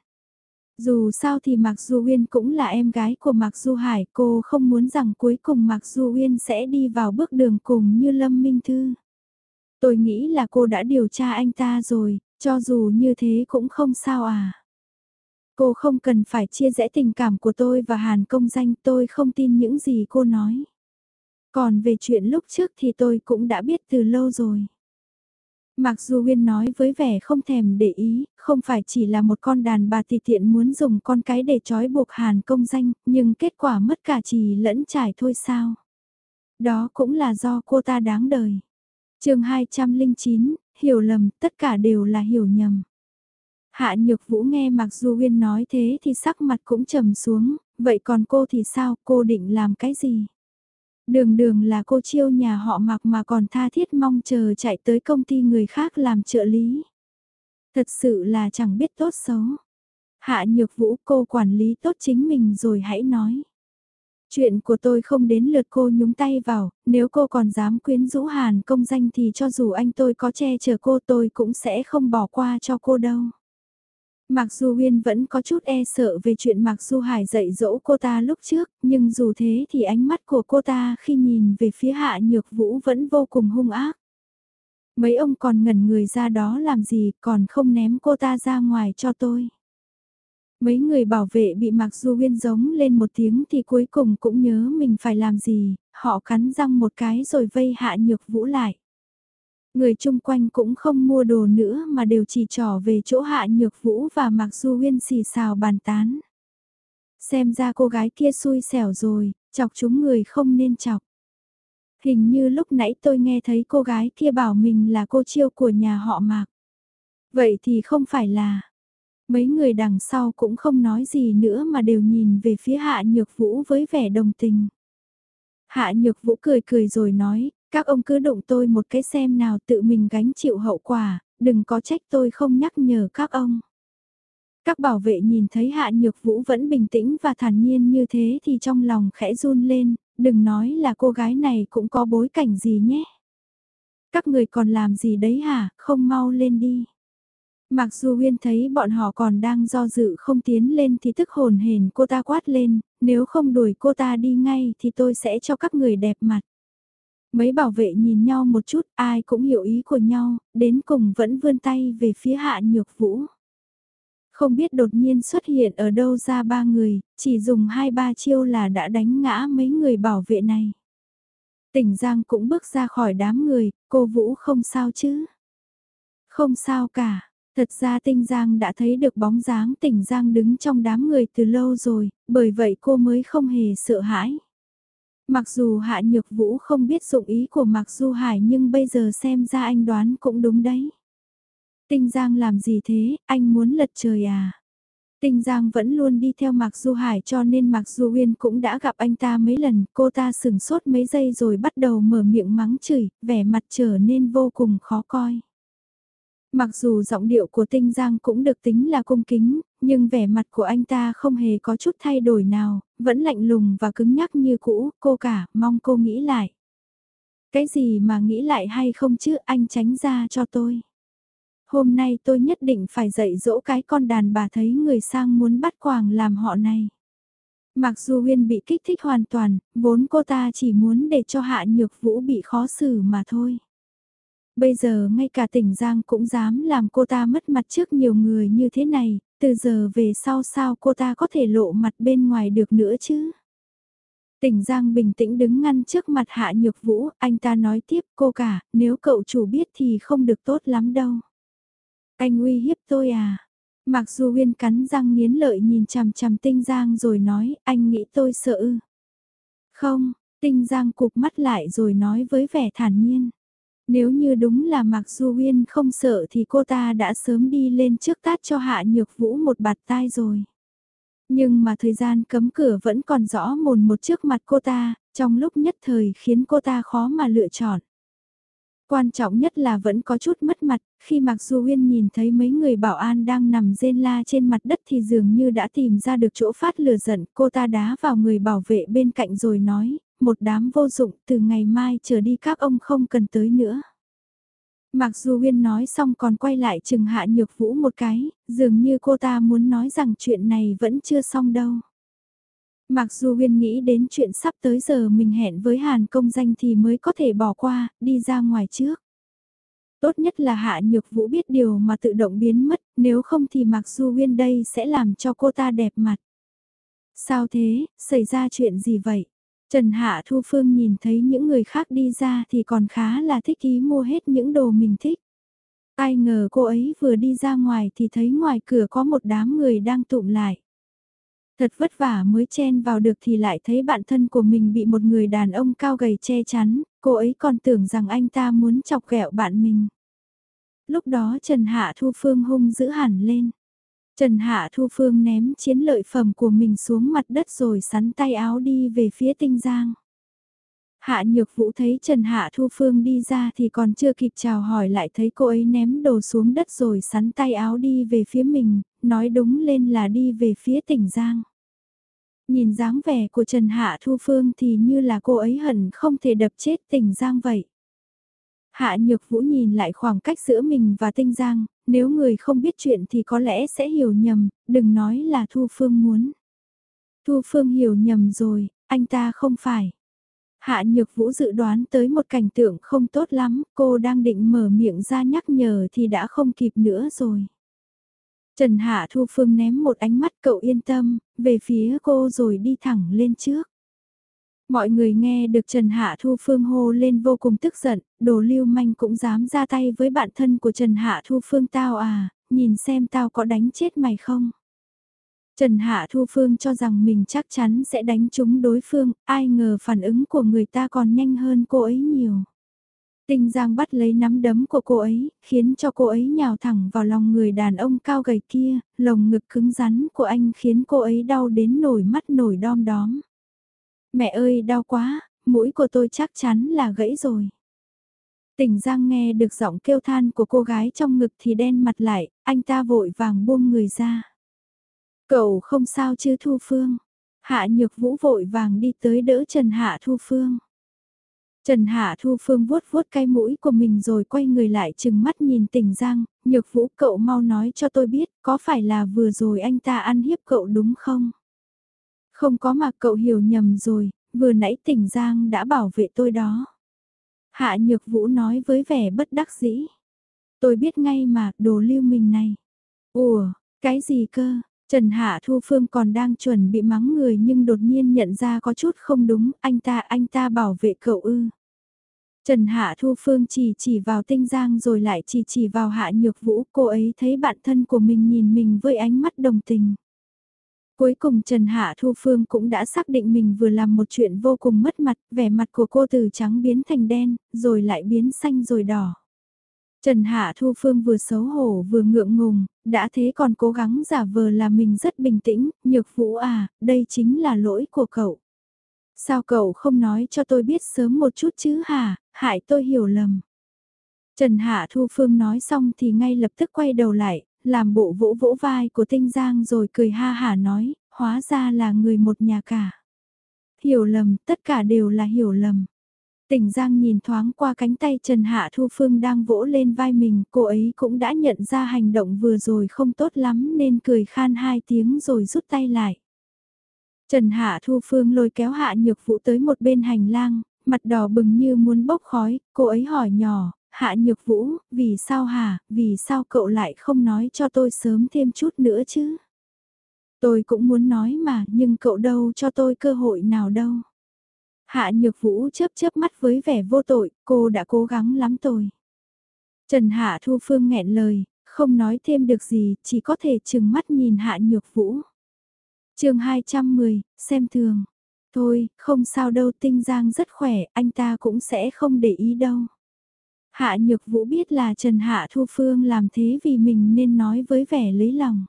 Dù sao thì Mạc Du Uyên cũng là em gái của Mạc Du Hải, cô không muốn rằng cuối cùng Mạc Du Uyên sẽ đi vào bước đường cùng như Lâm Minh Thư. Tôi nghĩ là cô đã điều tra anh ta rồi, cho dù như thế cũng không sao à. Cô không cần phải chia rẽ tình cảm của tôi và Hàn công danh tôi không tin những gì cô nói. Còn về chuyện lúc trước thì tôi cũng đã biết từ lâu rồi. Mặc dù Huyên nói với vẻ không thèm để ý, không phải chỉ là một con đàn bà tùy tiện muốn dùng con cái để trói buộc Hàn công danh, nhưng kết quả mất cả trì lẫn trải thôi sao. Đó cũng là do cô ta đáng đời. chương 209, hiểu lầm, tất cả đều là hiểu nhầm. Hạ Nhược Vũ nghe mặc dù Huyên nói thế thì sắc mặt cũng trầm xuống, vậy còn cô thì sao, cô định làm cái gì? Đường đường là cô chiêu nhà họ mặc mà còn tha thiết mong chờ chạy tới công ty người khác làm trợ lý. Thật sự là chẳng biết tốt xấu. Hạ Nhược Vũ cô quản lý tốt chính mình rồi hãy nói. Chuyện của tôi không đến lượt cô nhúng tay vào, nếu cô còn dám quyến rũ hàn công danh thì cho dù anh tôi có che chở cô tôi cũng sẽ không bỏ qua cho cô đâu. Mặc dù Huyên vẫn có chút e sợ về chuyện Mạc Du Hải dạy dỗ cô ta lúc trước, nhưng dù thế thì ánh mắt của cô ta khi nhìn về phía Hạ Nhược Vũ vẫn vô cùng hung ác. Mấy ông còn ngẩn người ra đó làm gì còn không ném cô ta ra ngoài cho tôi. Mấy người bảo vệ bị Mạc Du Huyên giống lên một tiếng thì cuối cùng cũng nhớ mình phải làm gì, họ cắn răng một cái rồi vây Hạ Nhược Vũ lại. Người chung quanh cũng không mua đồ nữa mà đều chỉ trỏ về chỗ Hạ Nhược Vũ và Mặc Du Huyên xì xào bàn tán. Xem ra cô gái kia xui xẻo rồi, chọc chúng người không nên chọc. Hình như lúc nãy tôi nghe thấy cô gái kia bảo mình là cô chiêu của nhà họ Mạc. Vậy thì không phải là... Mấy người đằng sau cũng không nói gì nữa mà đều nhìn về phía Hạ Nhược Vũ với vẻ đồng tình. Hạ Nhược Vũ cười cười rồi nói, các ông cứ đụng tôi một cái xem nào tự mình gánh chịu hậu quả, đừng có trách tôi không nhắc nhở các ông. Các bảo vệ nhìn thấy Hạ Nhược Vũ vẫn bình tĩnh và thản nhiên như thế thì trong lòng khẽ run lên, đừng nói là cô gái này cũng có bối cảnh gì nhé. Các người còn làm gì đấy hả, không mau lên đi. Mặc dù Huyên thấy bọn họ còn đang do dự không tiến lên thì tức hồn hển cô ta quát lên, nếu không đuổi cô ta đi ngay thì tôi sẽ cho các người đẹp mặt. Mấy bảo vệ nhìn nhau một chút, ai cũng hiểu ý của nhau, đến cùng vẫn vươn tay về phía hạ nhược vũ. Không biết đột nhiên xuất hiện ở đâu ra ba người, chỉ dùng hai ba chiêu là đã đánh ngã mấy người bảo vệ này. Tỉnh Giang cũng bước ra khỏi đám người, cô Vũ không sao chứ? Không sao cả, thật ra Tinh Giang đã thấy được bóng dáng Tỉnh Giang đứng trong đám người từ lâu rồi, bởi vậy cô mới không hề sợ hãi. Mặc dù Hạ Nhược Vũ không biết dụng ý của Mạc Du Hải nhưng bây giờ xem ra anh đoán cũng đúng đấy. Tinh Giang làm gì thế, anh muốn lật trời à? Tinh Giang vẫn luôn đi theo Mạc Du Hải cho nên Mạc Du Uyên cũng đã gặp anh ta mấy lần, cô ta sừng sốt mấy giây rồi bắt đầu mở miệng mắng chửi, vẻ mặt trở nên vô cùng khó coi. Mặc dù giọng điệu của Tinh Giang cũng được tính là cung kính, nhưng vẻ mặt của anh ta không hề có chút thay đổi nào, vẫn lạnh lùng và cứng nhắc như cũ, cô cả, mong cô nghĩ lại. Cái gì mà nghĩ lại hay không chứ anh tránh ra cho tôi. Hôm nay tôi nhất định phải dạy dỗ cái con đàn bà thấy người sang muốn bắt quàng làm họ này. Mặc dù Huyên bị kích thích hoàn toàn, vốn cô ta chỉ muốn để cho Hạ Nhược Vũ bị khó xử mà thôi. Bây giờ ngay cả tỉnh Giang cũng dám làm cô ta mất mặt trước nhiều người như thế này, từ giờ về sau sao cô ta có thể lộ mặt bên ngoài được nữa chứ? Tỉnh Giang bình tĩnh đứng ngăn trước mặt Hạ Nhược Vũ, anh ta nói tiếp cô cả, nếu cậu chủ biết thì không được tốt lắm đâu. Anh uy hiếp tôi à? Mặc dù uyên cắn răng nghiến lợi nhìn chằm chằm Tinh Giang rồi nói, anh nghĩ tôi sợ ư? Không, Tinh Giang cụp mắt lại rồi nói với vẻ thản nhiên. Nếu như đúng là Mạc Du Huyên không sợ thì cô ta đã sớm đi lên trước tát cho Hạ Nhược Vũ một bạt tai rồi. Nhưng mà thời gian cấm cửa vẫn còn rõ mồn một trước mặt cô ta, trong lúc nhất thời khiến cô ta khó mà lựa chọn. Quan trọng nhất là vẫn có chút mất mặt, khi Mạc Du Huyên nhìn thấy mấy người bảo an đang nằm rên la trên mặt đất thì dường như đã tìm ra được chỗ phát lửa giận, cô ta đá vào người bảo vệ bên cạnh rồi nói, một đám vô dụng từ ngày mai trở đi các ông không cần tới nữa. Mặc dù Huyên nói xong còn quay lại chừng hạ nhược vũ một cái, dường như cô ta muốn nói rằng chuyện này vẫn chưa xong đâu. Mặc dù Huyên nghĩ đến chuyện sắp tới giờ mình hẹn với Hàn công danh thì mới có thể bỏ qua, đi ra ngoài trước. Tốt nhất là Hạ Nhược Vũ biết điều mà tự động biến mất, nếu không thì Mặc dù Huyên đây sẽ làm cho cô ta đẹp mặt. Sao thế, xảy ra chuyện gì vậy? Trần Hạ Thu Phương nhìn thấy những người khác đi ra thì còn khá là thích ý mua hết những đồ mình thích. Ai ngờ cô ấy vừa đi ra ngoài thì thấy ngoài cửa có một đám người đang tụm lại. Thật vất vả mới chen vào được thì lại thấy bạn thân của mình bị một người đàn ông cao gầy che chắn, cô ấy còn tưởng rằng anh ta muốn chọc ghẹo bạn mình. Lúc đó Trần Hạ Thu Phương hung dữ hẳn lên. Trần Hạ Thu Phương ném chiến lợi phẩm của mình xuống mặt đất rồi sắn tay áo đi về phía tinh giang. Hạ Nhược Vũ thấy Trần Hạ Thu Phương đi ra thì còn chưa kịp chào hỏi lại thấy cô ấy ném đồ xuống đất rồi sắn tay áo đi về phía mình, nói đúng lên là đi về phía tỉnh Giang. Nhìn dáng vẻ của Trần Hạ Thu Phương thì như là cô ấy hận không thể đập chết tỉnh Giang vậy. Hạ Nhược Vũ nhìn lại khoảng cách giữa mình và Tinh Giang, nếu người không biết chuyện thì có lẽ sẽ hiểu nhầm, đừng nói là Thu Phương muốn. Thu Phương hiểu nhầm rồi, anh ta không phải. Hạ Nhược Vũ dự đoán tới một cảnh tượng không tốt lắm, cô đang định mở miệng ra nhắc nhở thì đã không kịp nữa rồi. Trần Hạ Thu Phương ném một ánh mắt cậu yên tâm, về phía cô rồi đi thẳng lên trước. Mọi người nghe được Trần Hạ Thu Phương hô lên vô cùng tức giận, đồ lưu manh cũng dám ra tay với bạn thân của Trần Hạ Thu Phương tao à, nhìn xem tao có đánh chết mày không. Trần Hạ Thu Phương cho rằng mình chắc chắn sẽ đánh trúng đối phương, ai ngờ phản ứng của người ta còn nhanh hơn cô ấy nhiều. Tinh Giang bắt lấy nắm đấm của cô ấy, khiến cho cô ấy nhào thẳng vào lòng người đàn ông cao gầy kia, lồng ngực cứng rắn của anh khiến cô ấy đau đến nổi mắt nổi đom đóm. Mẹ ơi đau quá, mũi của tôi chắc chắn là gãy rồi. Tỉnh Giang nghe được giọng kêu than của cô gái trong ngực thì đen mặt lại, anh ta vội vàng buông người ra. Cậu không sao chứ Thu Phương. Hạ Nhược Vũ vội vàng đi tới đỡ Trần Hạ Thu Phương. Trần Hạ Thu Phương vuốt vuốt cái mũi của mình rồi quay người lại chừng mắt nhìn tỉnh Giang, Nhược Vũ cậu mau nói cho tôi biết có phải là vừa rồi anh ta ăn hiếp cậu đúng không? Không có mà cậu hiểu nhầm rồi, vừa nãy tỉnh Giang đã bảo vệ tôi đó. Hạ Nhược Vũ nói với vẻ bất đắc dĩ. Tôi biết ngay mà, đồ lưu mình này. Ủa, cái gì cơ? Trần Hạ Thu Phương còn đang chuẩn bị mắng người nhưng đột nhiên nhận ra có chút không đúng, anh ta, anh ta bảo vệ cậu ư. Trần Hạ Thu Phương chỉ chỉ vào tinh giang rồi lại chỉ chỉ vào Hạ Nhược Vũ, cô ấy thấy bạn thân của mình nhìn mình với ánh mắt đồng tình. Cuối cùng Trần Hạ Thu Phương cũng đã xác định mình vừa làm một chuyện vô cùng mất mặt, vẻ mặt của cô từ trắng biến thành đen, rồi lại biến xanh rồi đỏ. Trần Hạ Thu Phương vừa xấu hổ vừa ngượng ngùng, đã thế còn cố gắng giả vờ là mình rất bình tĩnh, nhược vũ à, đây chính là lỗi của cậu. Sao cậu không nói cho tôi biết sớm một chút chứ hả, hại tôi hiểu lầm. Trần Hạ Thu Phương nói xong thì ngay lập tức quay đầu lại, làm bộ vỗ vỗ vai của Tinh Giang rồi cười ha hả nói, hóa ra là người một nhà cả. Hiểu lầm, tất cả đều là hiểu lầm. Tỉnh Giang nhìn thoáng qua cánh tay Trần Hạ Thu Phương đang vỗ lên vai mình, cô ấy cũng đã nhận ra hành động vừa rồi không tốt lắm nên cười khan hai tiếng rồi rút tay lại. Trần Hạ Thu Phương lôi kéo Hạ Nhược Vũ tới một bên hành lang, mặt đỏ bừng như muốn bốc khói, cô ấy hỏi nhỏ, Hạ Nhược Vũ, vì sao hả, vì sao cậu lại không nói cho tôi sớm thêm chút nữa chứ? Tôi cũng muốn nói mà, nhưng cậu đâu cho tôi cơ hội nào đâu. Hạ Nhược Vũ chớp chớp mắt với vẻ vô tội, cô đã cố gắng lắm rồi. Trần Hạ Thu Phương nghẹn lời, không nói thêm được gì, chỉ có thể chừng mắt nhìn Hạ Nhược Vũ. chương 210, xem thường. Thôi, không sao đâu tinh giang rất khỏe, anh ta cũng sẽ không để ý đâu. Hạ Nhược Vũ biết là Trần Hạ Thu Phương làm thế vì mình nên nói với vẻ lấy lòng.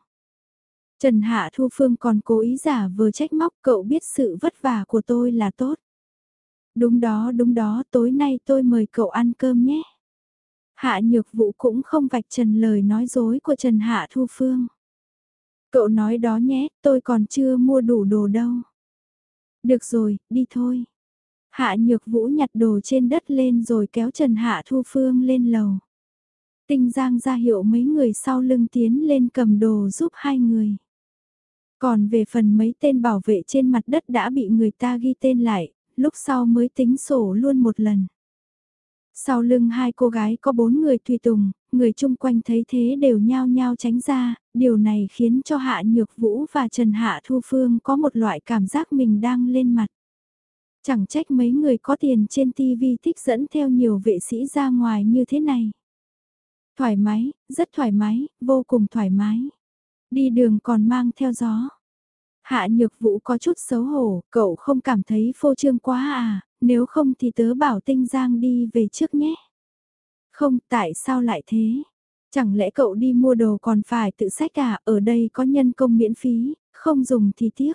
Trần Hạ Thu Phương còn cố ý giả vờ trách móc cậu biết sự vất vả của tôi là tốt. Đúng đó đúng đó tối nay tôi mời cậu ăn cơm nhé. Hạ Nhược Vũ cũng không vạch trần lời nói dối của Trần Hạ Thu Phương. Cậu nói đó nhé, tôi còn chưa mua đủ đồ đâu. Được rồi, đi thôi. Hạ Nhược Vũ nhặt đồ trên đất lên rồi kéo Trần Hạ Thu Phương lên lầu. Tinh Giang ra hiệu mấy người sau lưng tiến lên cầm đồ giúp hai người. Còn về phần mấy tên bảo vệ trên mặt đất đã bị người ta ghi tên lại, lúc sau mới tính sổ luôn một lần. Sau lưng hai cô gái có bốn người tùy tùng, người chung quanh thấy thế đều nhao nhao tránh ra, điều này khiến cho Hạ Nhược Vũ và Trần Hạ Thu Phương có một loại cảm giác mình đang lên mặt. Chẳng trách mấy người có tiền trên TV thích dẫn theo nhiều vệ sĩ ra ngoài như thế này. Thoải mái, rất thoải mái, vô cùng thoải mái. Đi đường còn mang theo gió. Hạ nhược vũ có chút xấu hổ, cậu không cảm thấy phô trương quá à, nếu không thì tớ bảo tinh giang đi về trước nhé. Không, tại sao lại thế? Chẳng lẽ cậu đi mua đồ còn phải tự sách à, ở đây có nhân công miễn phí, không dùng thì tiếc.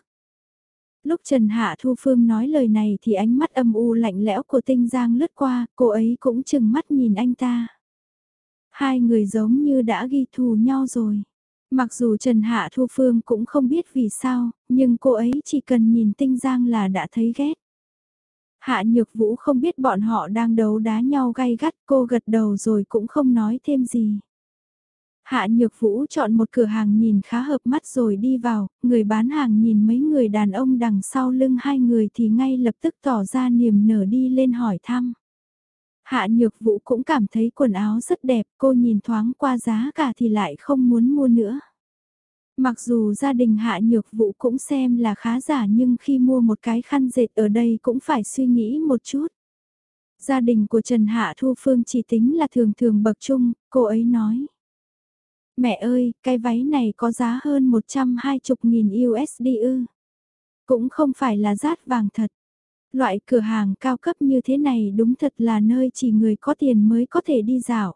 Lúc Trần Hạ Thu Phương nói lời này thì ánh mắt âm u lạnh lẽo của Tinh Giang lướt qua, cô ấy cũng chừng mắt nhìn anh ta. Hai người giống như đã ghi thù nhau rồi. Mặc dù Trần Hạ Thu Phương cũng không biết vì sao, nhưng cô ấy chỉ cần nhìn Tinh Giang là đã thấy ghét. Hạ Nhược Vũ không biết bọn họ đang đấu đá nhau gay gắt, cô gật đầu rồi cũng không nói thêm gì. Hạ Nhược Vũ chọn một cửa hàng nhìn khá hợp mắt rồi đi vào, người bán hàng nhìn mấy người đàn ông đằng sau lưng hai người thì ngay lập tức tỏ ra niềm nở đi lên hỏi thăm. Hạ Nhược Vũ cũng cảm thấy quần áo rất đẹp, cô nhìn thoáng qua giá cả thì lại không muốn mua nữa. Mặc dù gia đình Hạ Nhược Vũ cũng xem là khá giả nhưng khi mua một cái khăn dệt ở đây cũng phải suy nghĩ một chút. Gia đình của Trần Hạ Thu Phương chỉ tính là thường thường bậc trung, cô ấy nói. Mẹ ơi, cái váy này có giá hơn 120.000 USD ư. Cũng không phải là rát vàng thật. Loại cửa hàng cao cấp như thế này đúng thật là nơi chỉ người có tiền mới có thể đi dạo.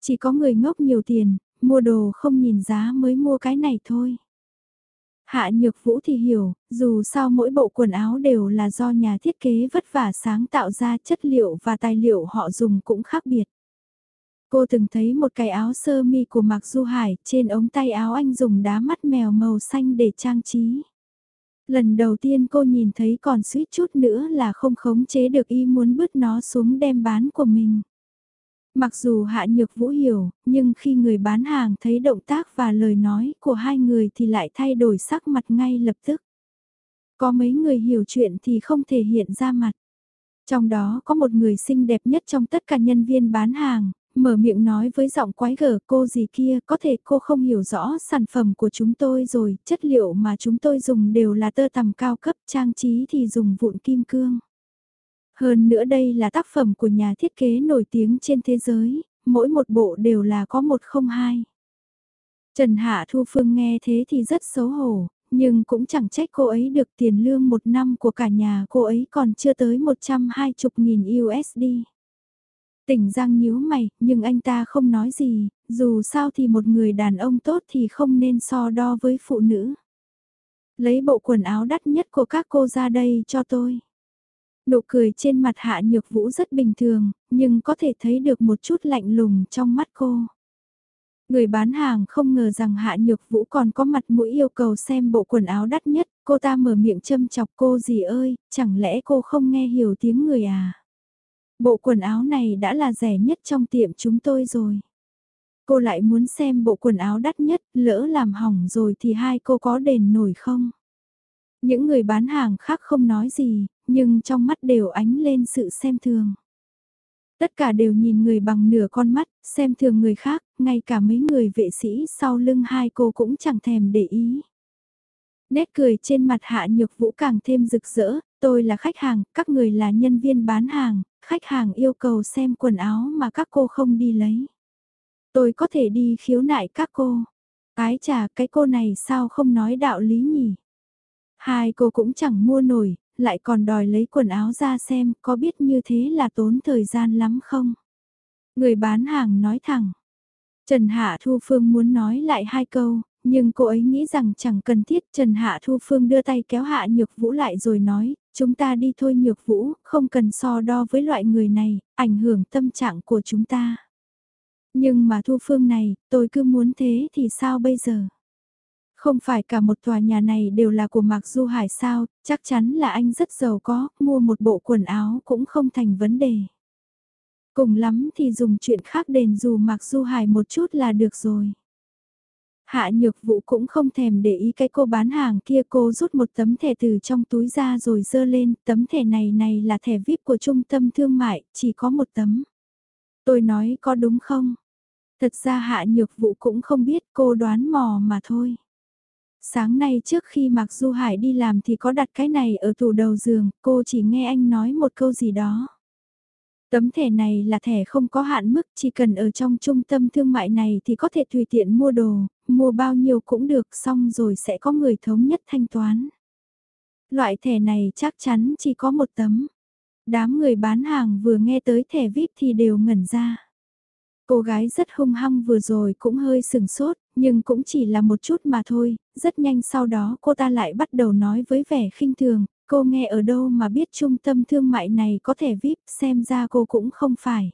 Chỉ có người ngốc nhiều tiền, mua đồ không nhìn giá mới mua cái này thôi. Hạ Nhược Vũ thì hiểu, dù sao mỗi bộ quần áo đều là do nhà thiết kế vất vả sáng tạo ra chất liệu và tài liệu họ dùng cũng khác biệt. Cô từng thấy một cái áo sơ mi của Mạc Du Hải, trên ống tay áo anh dùng đá mắt mèo màu xanh để trang trí. Lần đầu tiên cô nhìn thấy còn suýt chút nữa là không khống chế được y muốn bứt nó xuống đem bán của mình. Mặc dù Hạ Nhược Vũ hiểu, nhưng khi người bán hàng thấy động tác và lời nói của hai người thì lại thay đổi sắc mặt ngay lập tức. Có mấy người hiểu chuyện thì không thể hiện ra mặt. Trong đó có một người xinh đẹp nhất trong tất cả nhân viên bán hàng, mở miệng nói với giọng quái gở cô gì kia, có thể cô không hiểu rõ sản phẩm của chúng tôi rồi, chất liệu mà chúng tôi dùng đều là tơ tằm cao cấp, trang trí thì dùng vụn kim cương. Hơn nữa đây là tác phẩm của nhà thiết kế nổi tiếng trên thế giới, mỗi một bộ đều là có một không hai. Trần Hạ Thu Phương nghe thế thì rất xấu hổ, nhưng cũng chẳng trách cô ấy được tiền lương một năm của cả nhà cô ấy còn chưa tới 120.000 USD. Tỉnh Giang nhíu mày, nhưng anh ta không nói gì, dù sao thì một người đàn ông tốt thì không nên so đo với phụ nữ. Lấy bộ quần áo đắt nhất của các cô ra đây cho tôi. Nụ cười trên mặt Hạ Nhược Vũ rất bình thường, nhưng có thể thấy được một chút lạnh lùng trong mắt cô. Người bán hàng không ngờ rằng Hạ Nhược Vũ còn có mặt mũi yêu cầu xem bộ quần áo đắt nhất, cô ta mở miệng châm chọc cô gì ơi, chẳng lẽ cô không nghe hiểu tiếng người à? Bộ quần áo này đã là rẻ nhất trong tiệm chúng tôi rồi. Cô lại muốn xem bộ quần áo đắt nhất, lỡ làm hỏng rồi thì hai cô có đền nổi không? Những người bán hàng khác không nói gì, nhưng trong mắt đều ánh lên sự xem thường. Tất cả đều nhìn người bằng nửa con mắt, xem thường người khác, ngay cả mấy người vệ sĩ sau lưng hai cô cũng chẳng thèm để ý. Nét cười trên mặt hạ nhược vũ càng thêm rực rỡ, tôi là khách hàng, các người là nhân viên bán hàng, khách hàng yêu cầu xem quần áo mà các cô không đi lấy. Tôi có thể đi khiếu nại các cô. cái chà cái cô này sao không nói đạo lý nhỉ? Hai cô cũng chẳng mua nổi, lại còn đòi lấy quần áo ra xem có biết như thế là tốn thời gian lắm không? Người bán hàng nói thẳng. Trần Hạ Thu Phương muốn nói lại hai câu, nhưng cô ấy nghĩ rằng chẳng cần thiết Trần Hạ Thu Phương đưa tay kéo Hạ Nhược Vũ lại rồi nói, chúng ta đi thôi Nhược Vũ, không cần so đo với loại người này, ảnh hưởng tâm trạng của chúng ta. Nhưng mà Thu Phương này, tôi cứ muốn thế thì sao bây giờ? Không phải cả một tòa nhà này đều là của Mạc Du Hải sao, chắc chắn là anh rất giàu có, mua một bộ quần áo cũng không thành vấn đề. Cùng lắm thì dùng chuyện khác đền dù Mạc Du Hải một chút là được rồi. Hạ nhược vụ cũng không thèm để ý cái cô bán hàng kia cô rút một tấm thẻ từ trong túi ra rồi dơ lên, tấm thẻ này này là thẻ VIP của trung tâm thương mại, chỉ có một tấm. Tôi nói có đúng không? Thật ra hạ nhược vụ cũng không biết cô đoán mò mà thôi. Sáng nay trước khi Mạc Du Hải đi làm thì có đặt cái này ở tủ đầu giường, cô chỉ nghe anh nói một câu gì đó. Tấm thẻ này là thẻ không có hạn mức, chỉ cần ở trong trung tâm thương mại này thì có thể tùy tiện mua đồ, mua bao nhiêu cũng được xong rồi sẽ có người thống nhất thanh toán. Loại thẻ này chắc chắn chỉ có một tấm. Đám người bán hàng vừa nghe tới thẻ VIP thì đều ngẩn ra. Cô gái rất hung hăng vừa rồi cũng hơi sừng sốt, nhưng cũng chỉ là một chút mà thôi, rất nhanh sau đó cô ta lại bắt đầu nói với vẻ khinh thường, cô nghe ở đâu mà biết trung tâm thương mại này có thể VIP, xem ra cô cũng không phải.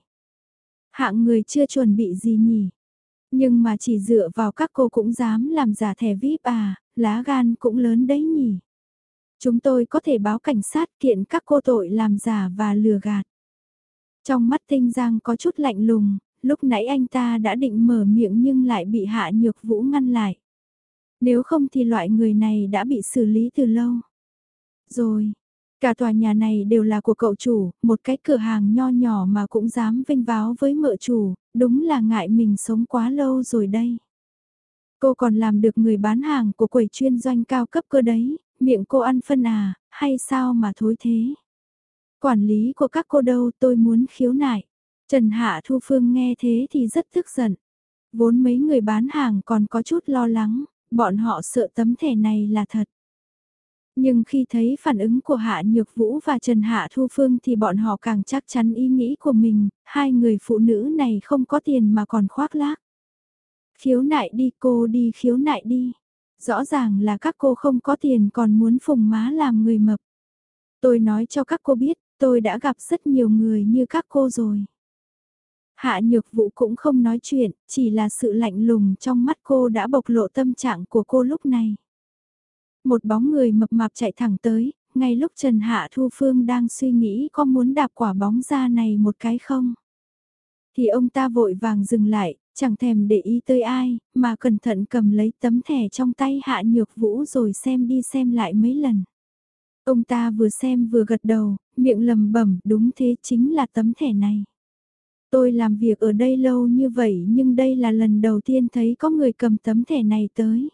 Hạng người chưa chuẩn bị gì nhỉ? Nhưng mà chỉ dựa vào các cô cũng dám làm giả thẻ VIP à, lá gan cũng lớn đấy nhỉ? Chúng tôi có thể báo cảnh sát kiện các cô tội làm giả và lừa gạt. Trong mắt Tinh Giang có chút lạnh lùng, lúc nãy anh ta đã định mở miệng nhưng lại bị Hạ Nhược Vũ ngăn lại. Nếu không thì loại người này đã bị xử lý từ lâu. Rồi, cả tòa nhà này đều là của cậu chủ, một cái cửa hàng nho nhỏ mà cũng dám vinh váo với mợ chủ, đúng là ngại mình sống quá lâu rồi đây. Cô còn làm được người bán hàng của quầy chuyên doanh cao cấp cơ đấy, miệng cô ăn phân à, hay sao mà thối thế? Quản lý của các cô đâu tôi muốn khiếu nại. Trần Hạ Thu Phương nghe thế thì rất tức giận. Vốn mấy người bán hàng còn có chút lo lắng, bọn họ sợ tấm thẻ này là thật. Nhưng khi thấy phản ứng của Hạ Nhược Vũ và Trần Hạ Thu Phương thì bọn họ càng chắc chắn ý nghĩ của mình, hai người phụ nữ này không có tiền mà còn khoác lác. Khiếu nại đi cô đi khiếu nại đi. Rõ ràng là các cô không có tiền còn muốn phùng má làm người mập. Tôi nói cho các cô biết, tôi đã gặp rất nhiều người như các cô rồi. Hạ nhược vũ cũng không nói chuyện, chỉ là sự lạnh lùng trong mắt cô đã bộc lộ tâm trạng của cô lúc này. Một bóng người mập mạp chạy thẳng tới, ngay lúc Trần Hạ Thu Phương đang suy nghĩ có muốn đạp quả bóng ra này một cái không. Thì ông ta vội vàng dừng lại, chẳng thèm để ý tới ai, mà cẩn thận cầm lấy tấm thẻ trong tay Hạ Nhược Vũ rồi xem đi xem lại mấy lần. Ông ta vừa xem vừa gật đầu, miệng lầm bẩm đúng thế chính là tấm thẻ này. Tôi làm việc ở đây lâu như vậy nhưng đây là lần đầu tiên thấy có người cầm tấm thẻ này tới.